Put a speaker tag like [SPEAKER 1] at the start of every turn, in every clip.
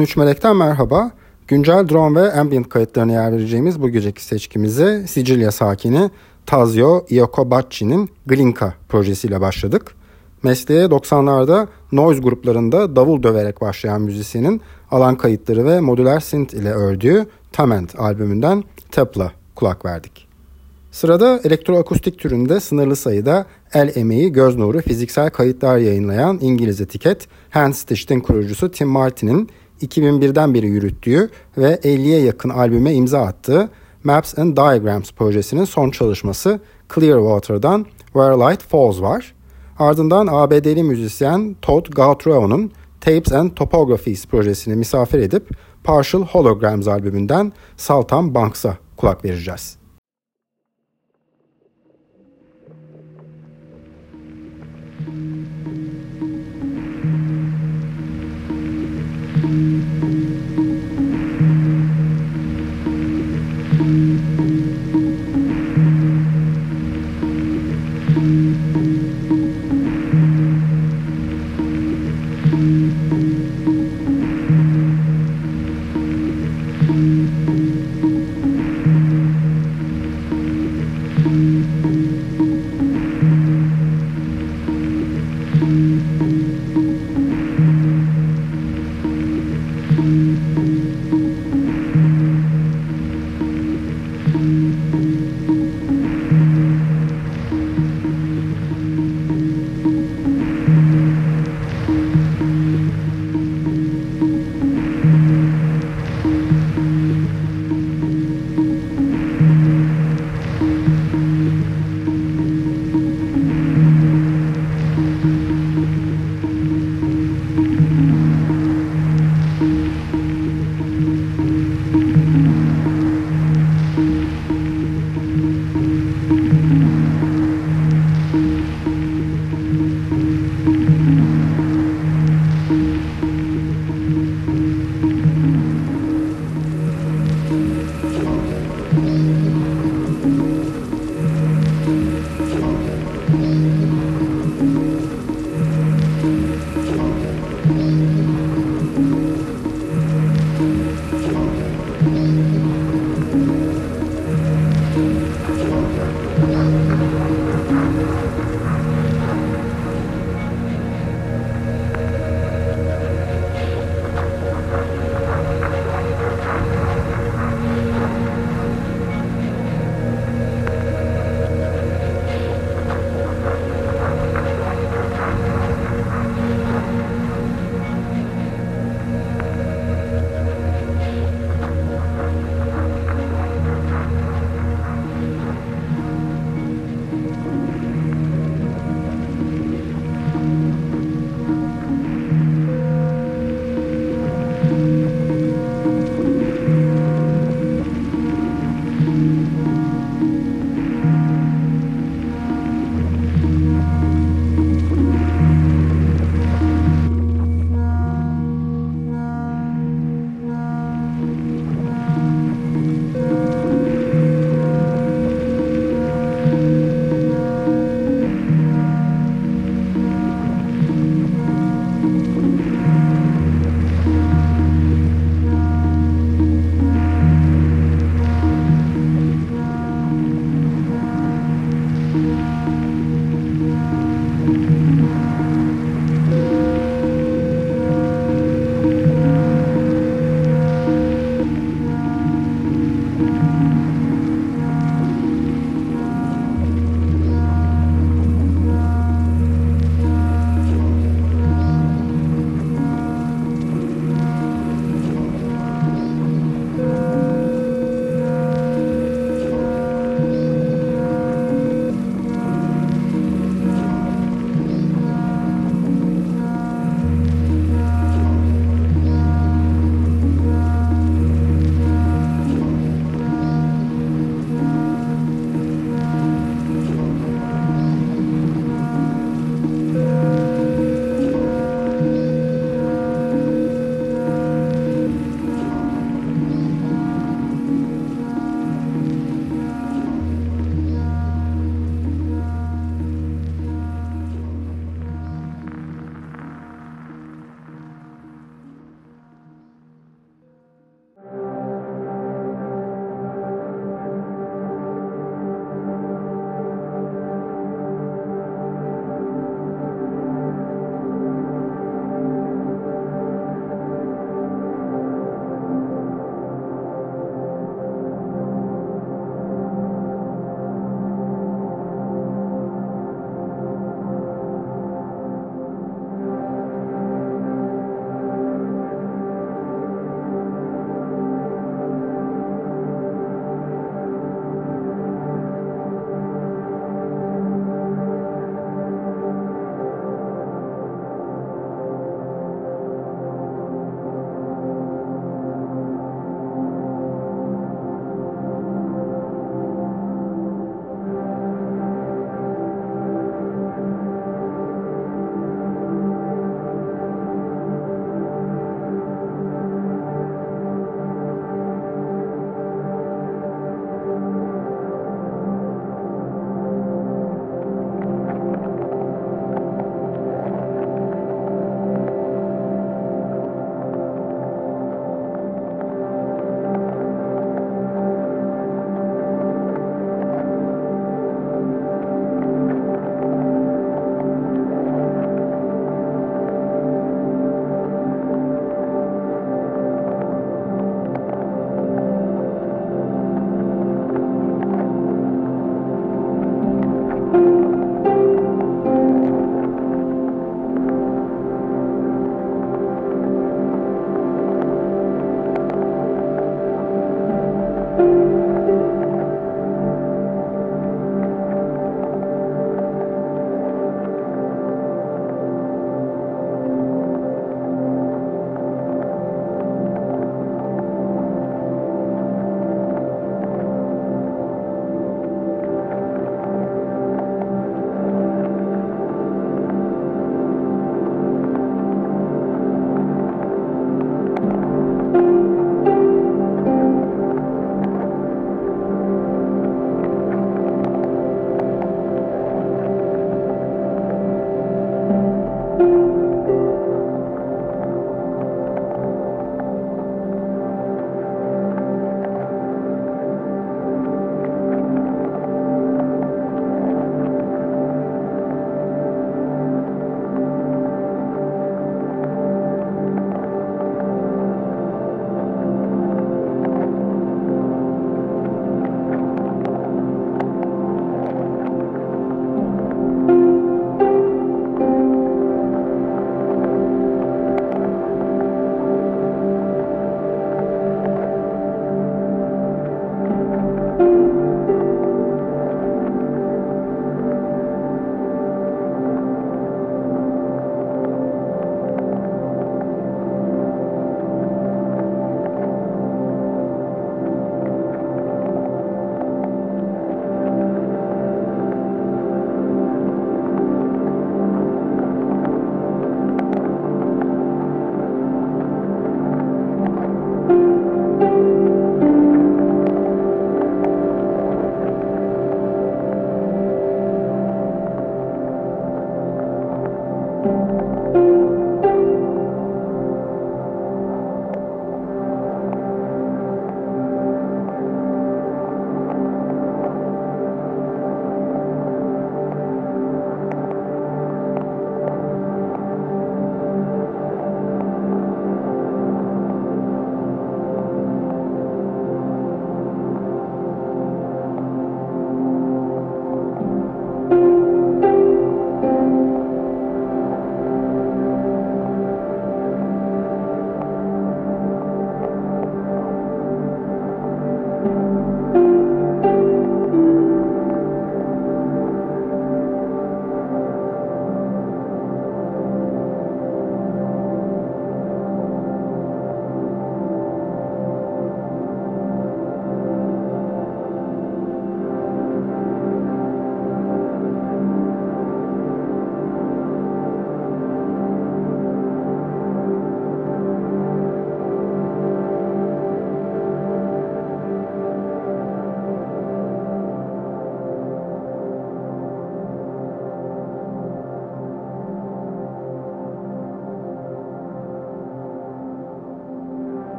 [SPEAKER 1] 13 Melek'ten merhaba. Güncel drone ve ambient kayıtlarına yer vereceğimiz bu geceki seçkimize Sicilya sakini Tazio Iacobacci'nin Glinka projesiyle başladık. Mesleğe 90'larda noise gruplarında davul döverek başlayan müzisyenin alan kayıtları ve modüler synth ile ördüğü Tament albümünden Tepla kulak verdik. Sırada elektroakustik türünde sınırlı sayıda el emeği, göz nuru, fiziksel kayıtlar yayınlayan İngiliz etiket Hand Stitched'in kurucusu Tim Martin'in 2001'den beri yürüttüğü ve 50'ye yakın albüme imza attığı Maps and Diagrams projesinin son çalışması Clearwater'dan Where Light Falls var. Ardından ABD'li müzisyen Todd Gauthreau'nun Tapes and Topographies projesini misafir edip Partial Holograms albümünden Saltam Banks'a kulak vereceğiz.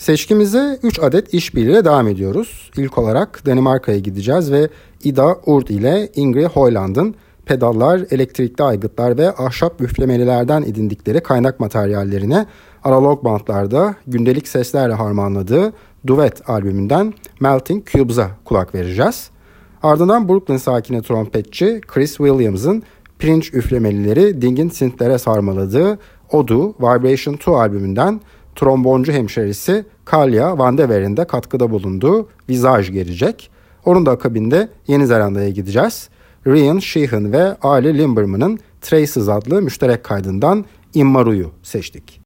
[SPEAKER 1] Seçkimize 3 adet işbirliğiyle devam ediyoruz. İlk olarak Danimarka'ya gideceğiz ve Ida Urd ile Ingrid Hoyland'ın pedallar, elektrikli aygıtlar ve ahşap üflemelilerden edindikleri kaynak materyallerine analog bantlarda gündelik seslerle harmanladığı Duet albümünden Melting Cubes'a kulak vereceğiz. Ardından Brooklyn sakini trompetçi Chris Williams'ın pirinç üflemelileri dingin syntlere sarmaladığı Odu Vibration 2 albümünden tromboncu hemşerisi Kalya Van de Veren'in de katkıda bulunduğu Visage gelecek. Onun da akabinde Yeni Zelanda'ya gideceğiz. Ryan Sheehan ve Ali Limberman'ın Traces adlı müşterek kaydından Immaru'yu seçtik.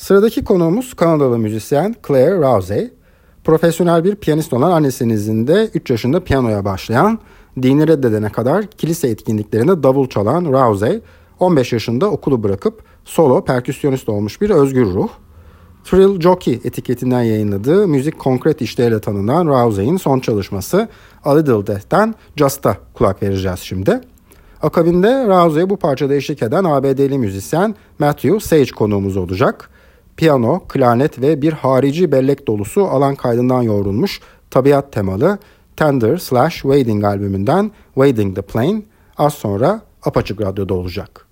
[SPEAKER 1] Sıradaki konuğumuz Kanadalı müzisyen Claire Rousey. Profesyonel bir piyanist olan annesinin izinde 3 yaşında piyanoya başlayan, dini reddedene kadar kilise etkinliklerinde davul çalan Rousey, 15 yaşında okulu bırakıp solo perküsyonist olmuş bir özgür ruh. Thrill Jockey etiketinden yayınladığı müzik konkret işleriyle tanınan Rousey'in son çalışması A Little Death'ten Just'a kulak vereceğiz şimdi. Akabinde Rousey'e bu parçada eşlik eden ABD'li müzisyen Matthew Sage konuğumuz olacak. Piyano, klarnet ve bir harici bellek dolusu alan kaydından yoğrulmuş tabiat temalı Tender Slash Wading albümünden Wading the Plane az sonra Apaçık Radyo'da olacak.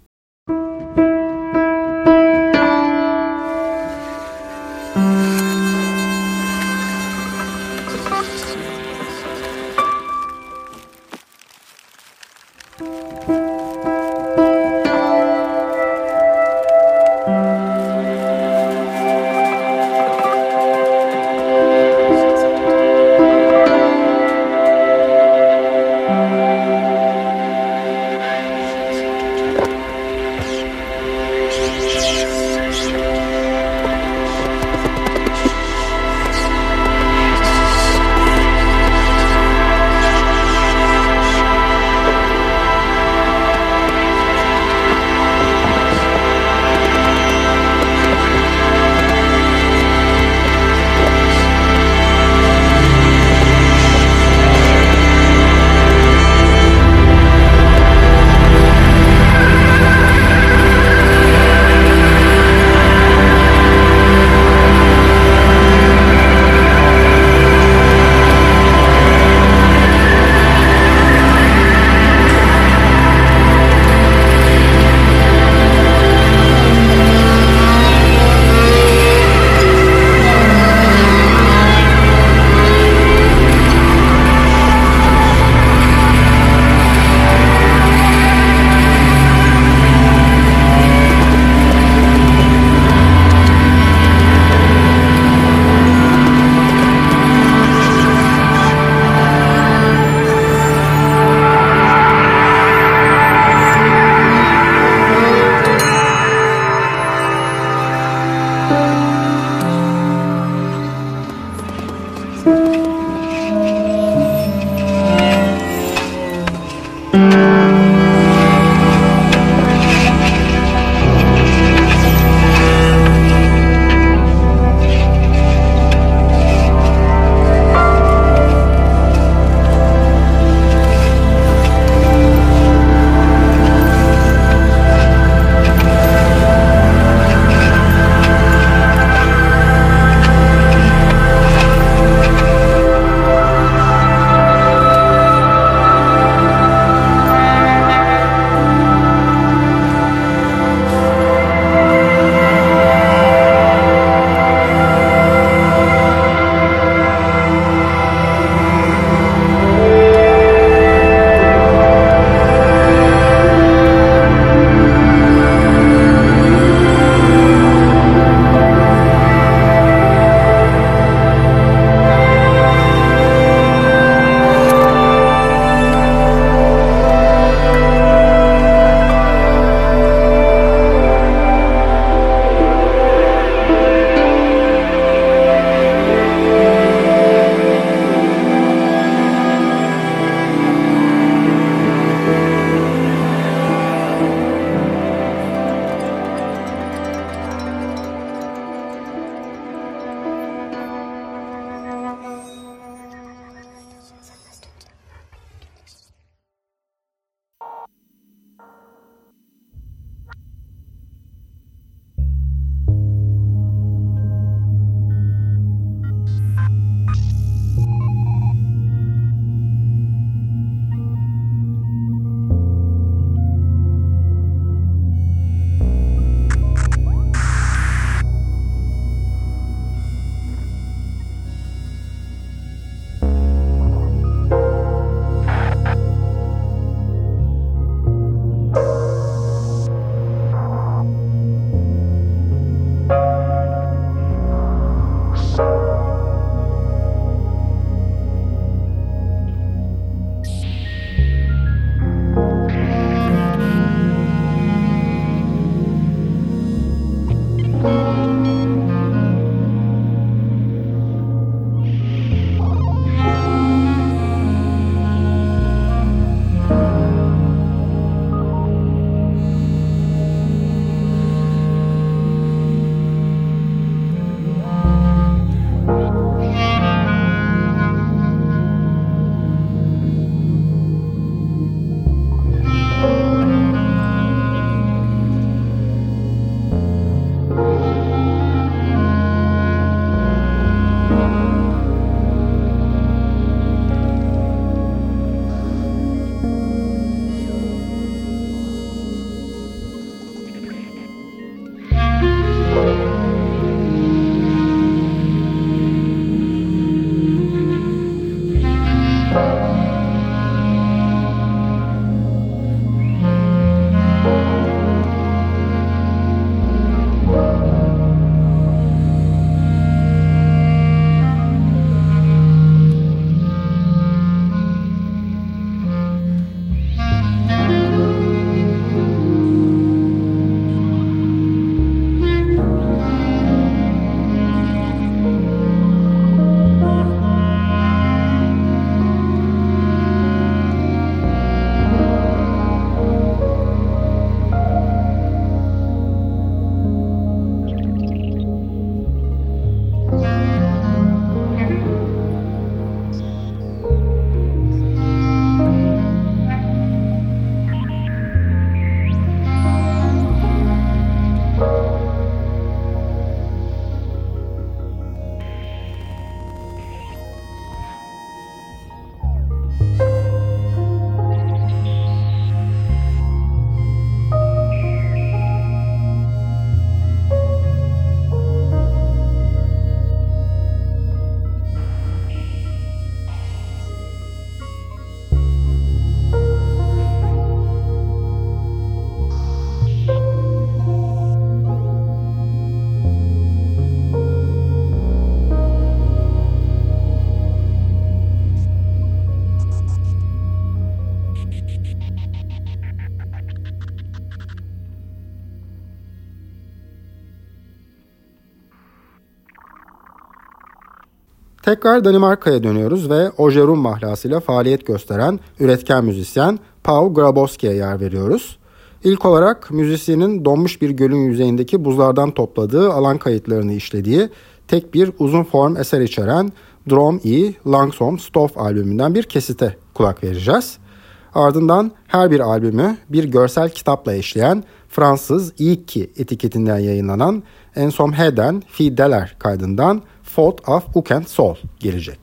[SPEAKER 1] Tekrar Danimarka'ya dönüyoruz ve Ojerum mahlasıyla faaliyet gösteren üretken müzisyen Pau Grabowski'ye yer veriyoruz. İlk olarak müzisyenin donmuş bir gölün yüzeyindeki buzlardan topladığı alan kayıtlarını işlediği tek bir uzun form eser içeren Drom E Langsom Stoff albümünden bir kesite kulak vereceğiz. Ardından her bir albümü bir görsel kitapla eşleyen Fransız İki etiketinden yayınlanan Ensomheden Fideler kaydından Fault of Ukent Sol gelecek.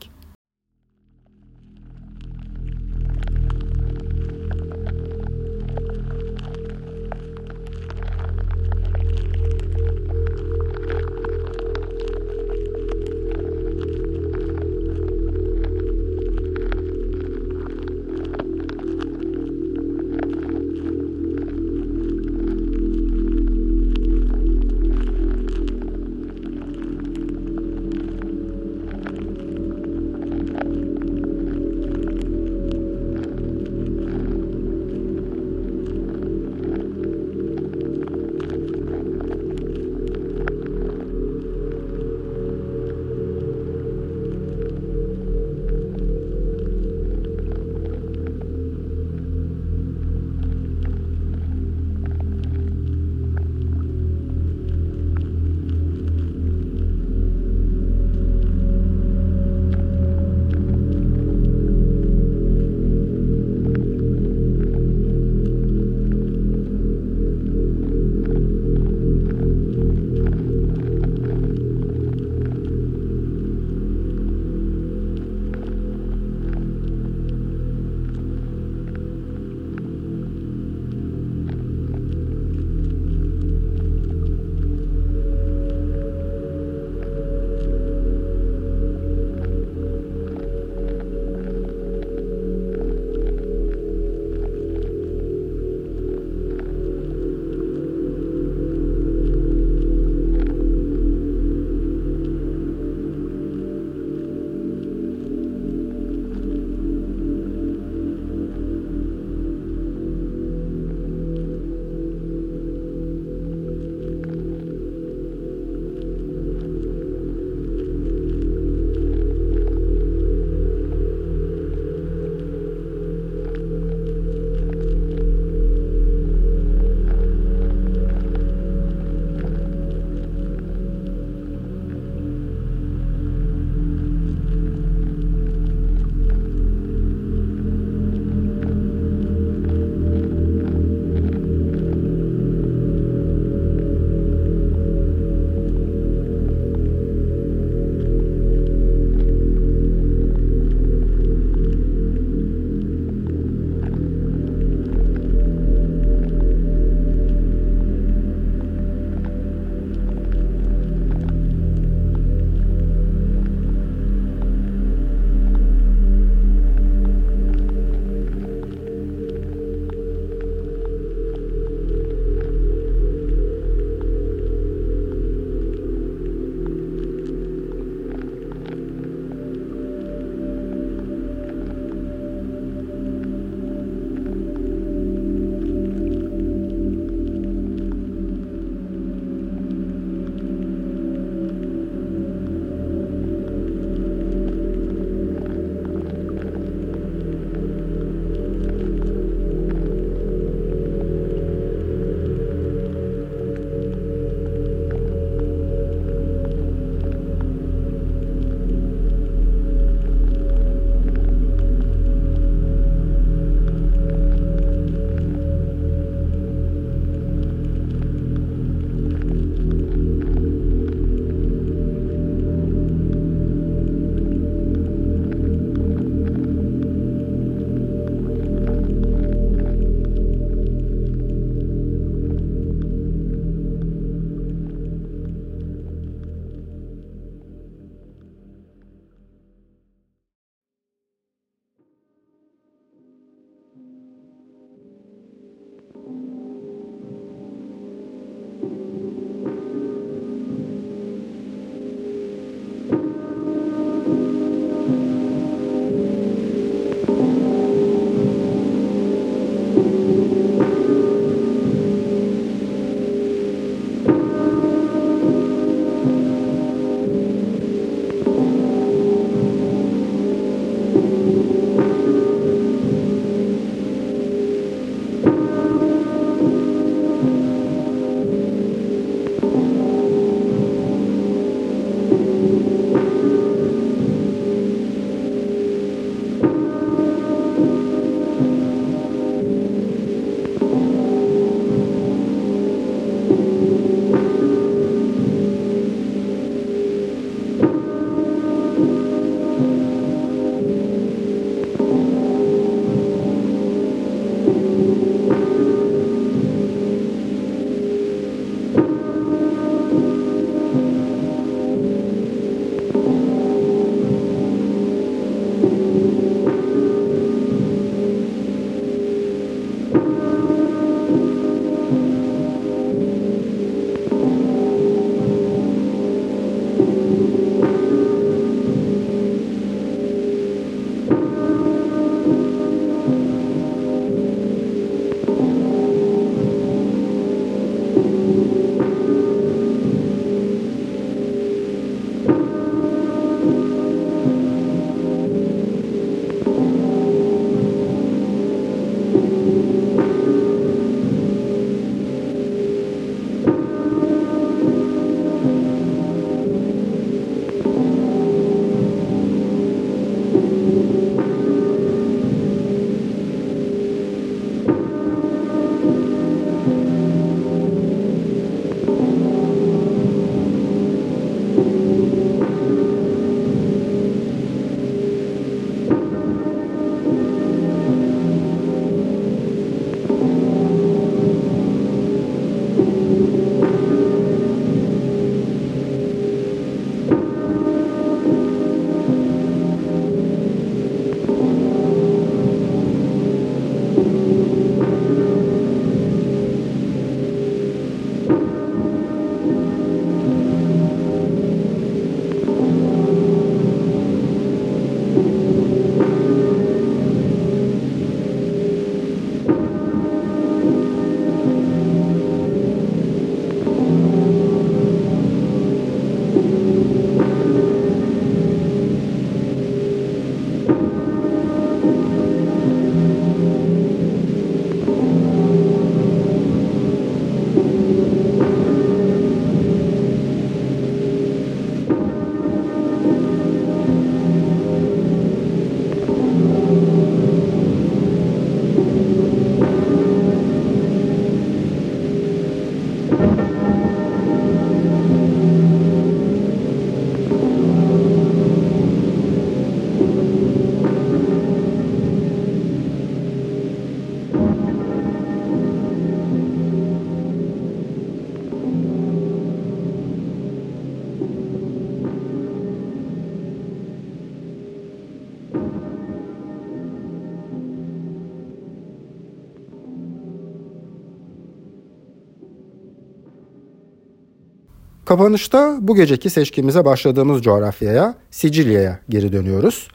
[SPEAKER 1] Kapanışta bu geceki seçkimize başladığımız coğrafyaya, Sicilya'ya geri dönüyoruz.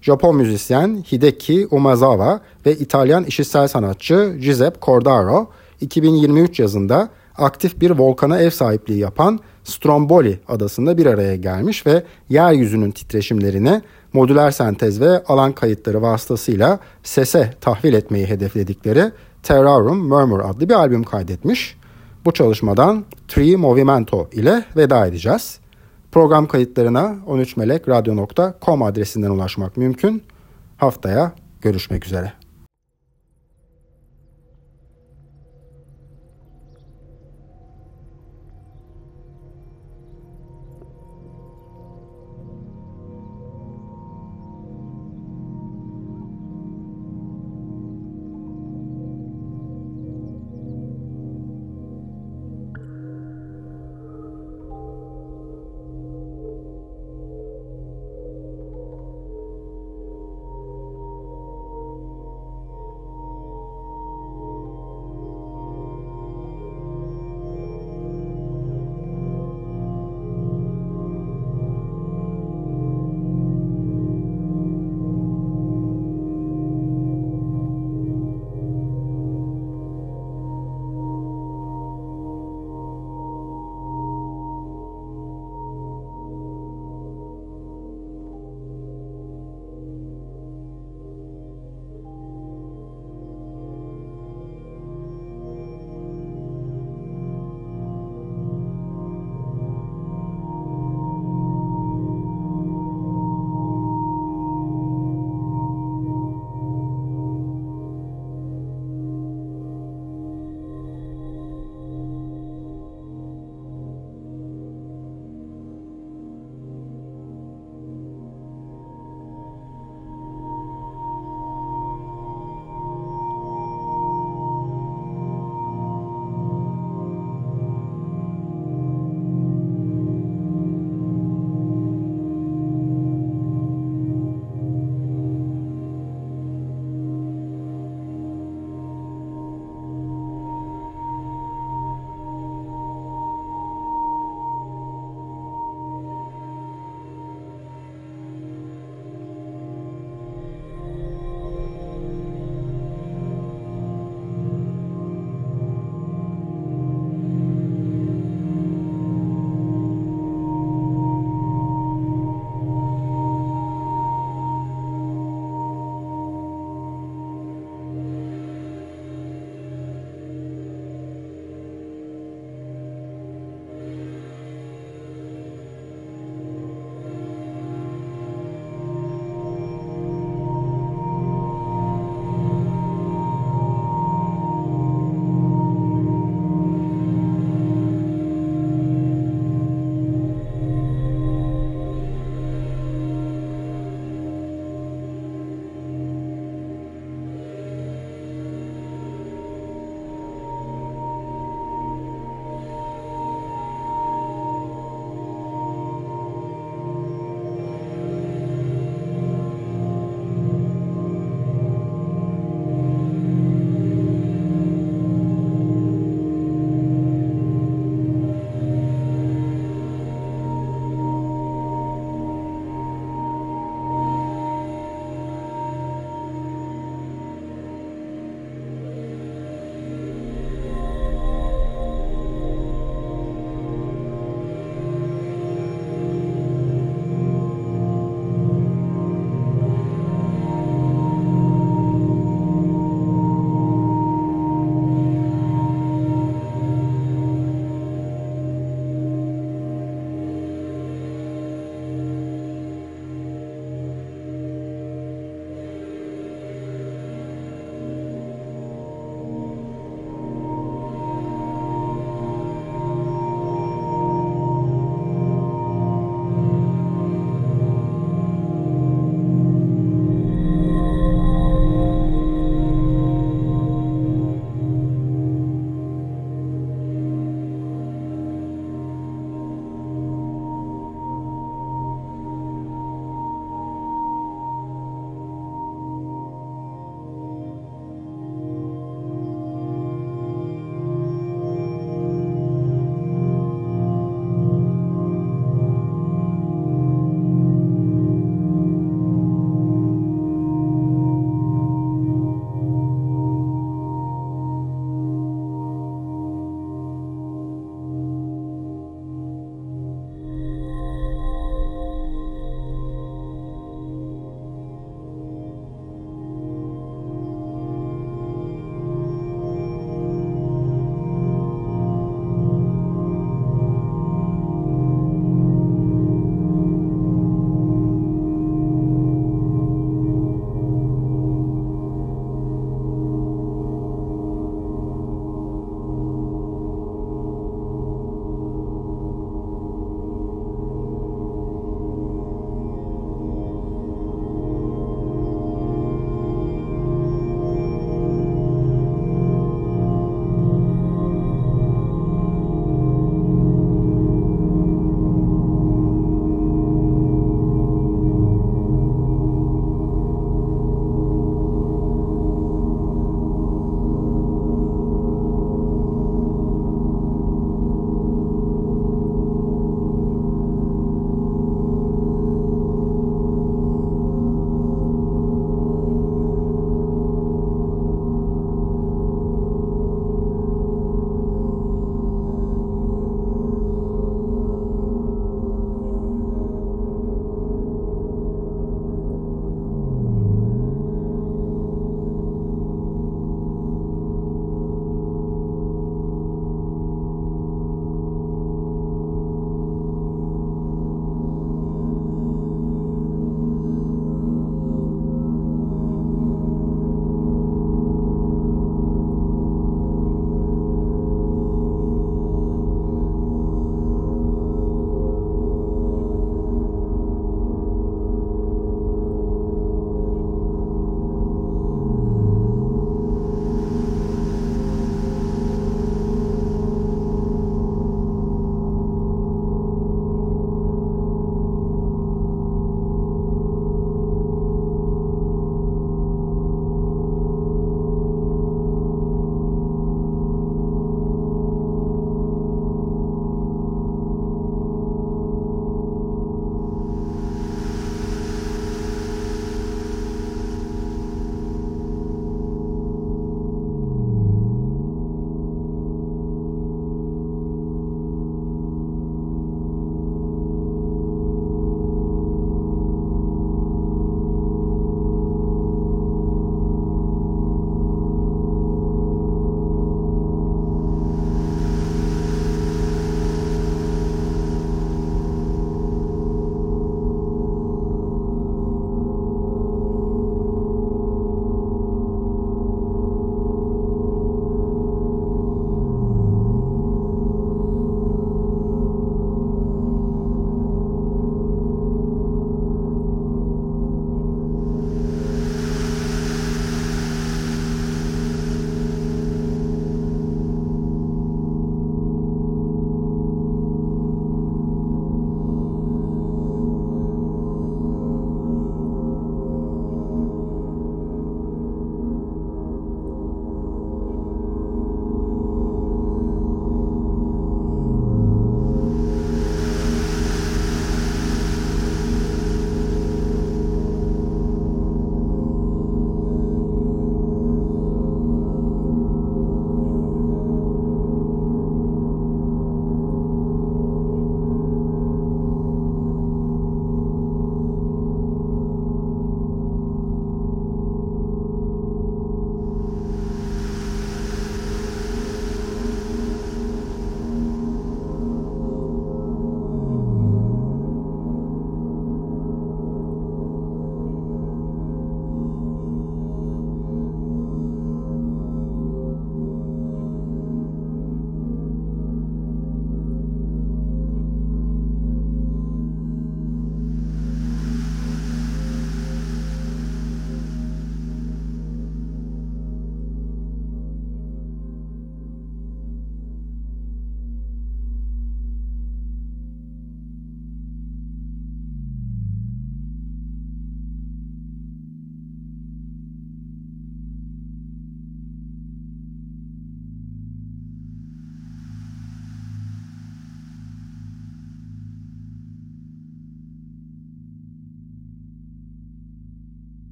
[SPEAKER 1] Japon müzisyen Hideki Umezawa ve İtalyan işitsel sanatçı Giuseppe Cordaro 2023 yazında aktif bir volkana ev sahipliği yapan Stromboli adasında bir araya gelmiş ve yeryüzünün titreşimlerini modüler sentez ve alan kayıtları vasıtasıyla sese tahvil etmeyi hedefledikleri Terrarum Murmur adlı bir albüm kaydetmiş. Bu çalışmadan Tree Movimento ile veda edeceğiz. Program kayıtlarına 13melekradio.com adresinden ulaşmak mümkün. Haftaya görüşmek üzere.